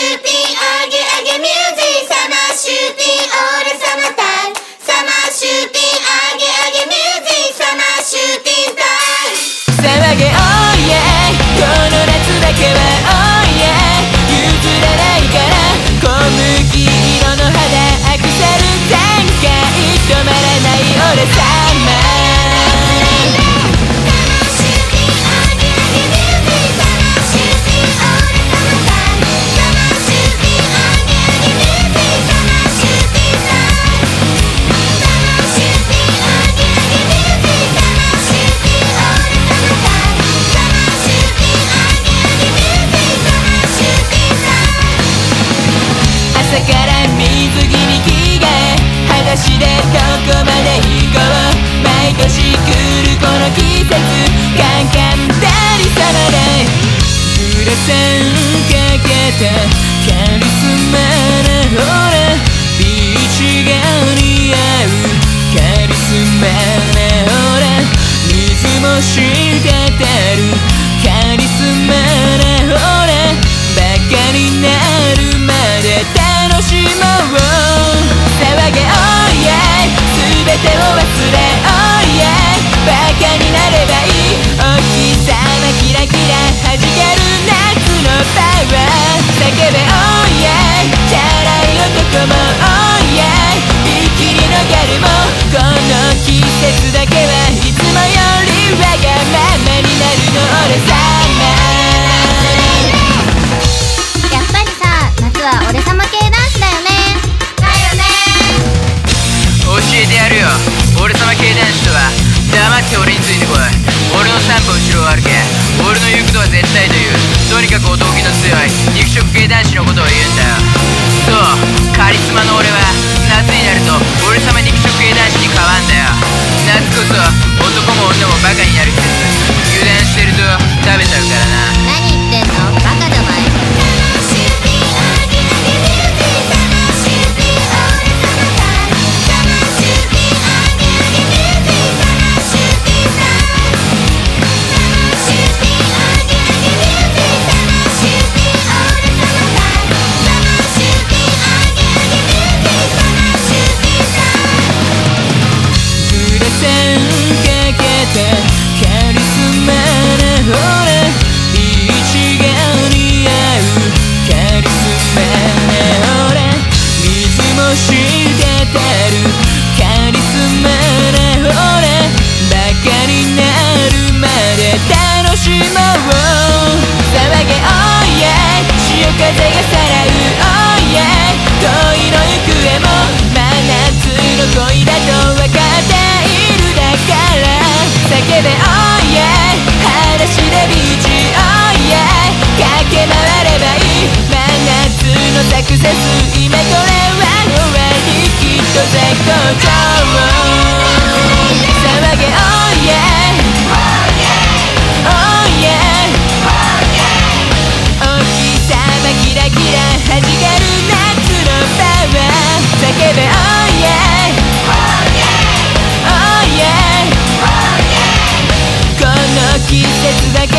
Shootin' あげあげ Music Summer Shootin' 俺様 Time。Summer Shootin' あげあげ Music Summer Shootin'ンタイム。騒げ Oh yeah この夏だけは Oh yeah 譲れないから。小麦色の肌アクセル展開。止まらない俺様足でどこまで行こう毎年来るこの季節カンカンダリ様でグラサンかけたカリスマなほら。ビーチが似合うカリスマなほら水も滴るて黙って俺についてこい。俺の3歩後ろを歩け。俺の言うことは絶対と水も滴る。カリスマなほらバカになるまで楽しもう。騒げ Oh yeah 潮風がさらう Oh yeah 恋の行方も真夏の恋だと分かっているだから。叫べ Oh yeah 裸足でビーチ Oh yeah 駆け回ればいい。真夏のサクセス今これ騒げ Oh yeah Oh やお日様キラキラじける夏のパワーけべ Oh yeah Oh yeah 季節だけ